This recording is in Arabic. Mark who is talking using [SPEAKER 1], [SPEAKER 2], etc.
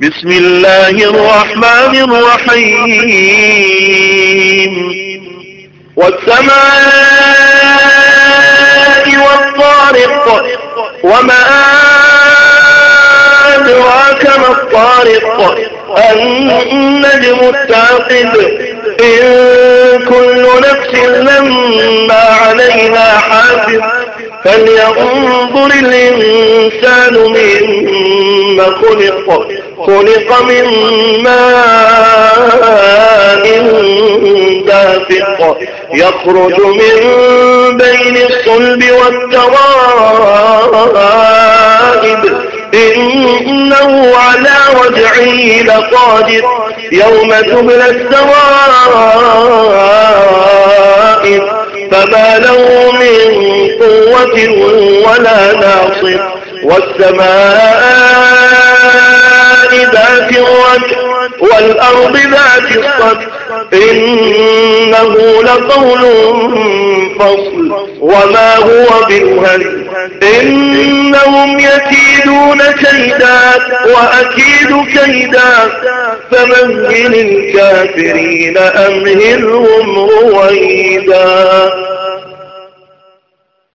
[SPEAKER 1] بسم الله الرحمن الرحيم. والسماء والطارق وما أدراك ما الطارق. النجم الثاقب إن كل نفس لما عليها حافظ فلينظر الإنسان مما خلق خلق من ماء دافق يخرج من بين الصلب والترائب إنه على رجعه لقادر يوم تبلى السرائر فما له من قوة ولا ناصر والسماء ذات الرجع والأرض ذات الصدر إنه لقول فصل. وما هو بالهل إنهم يكيدون كيدا وأكيد كيدا. فمهل الكافرين أمهلهم رويدا.